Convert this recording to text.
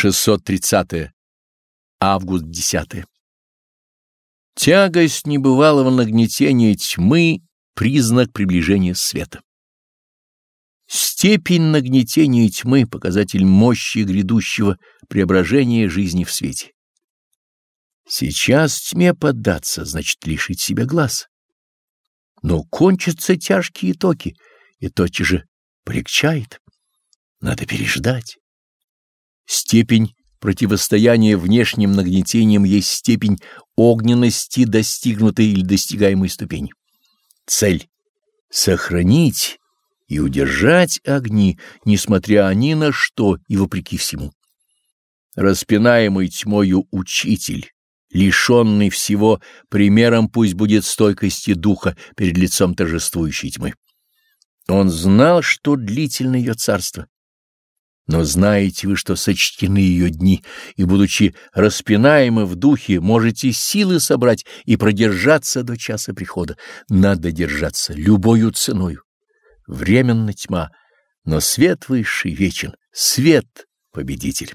630. Август 10. Тягость небывалого нагнетения тьмы — признак приближения света. Степень нагнетения тьмы — показатель мощи грядущего преображения жизни в свете. Сейчас тьме поддаться, значит лишить себя глаз. Но кончатся тяжкие токи, и тотчас же полегчает. Надо переждать. Степень противостояния внешним нагнетениям есть степень огненности достигнутой или достигаемой ступени. Цель — сохранить и удержать огни, несмотря ни на что и вопреки всему. Распинаемый тьмою учитель, лишенный всего, примером пусть будет стойкости духа перед лицом торжествующей тьмы. Он знал, что длительно ее царство, но знаете вы, что сочтены ее дни, и, будучи распинаемы в духе, можете силы собрать и продержаться до часа прихода. Надо держаться любою ценою. Временно тьма, но свет высший вечен, свет — победитель.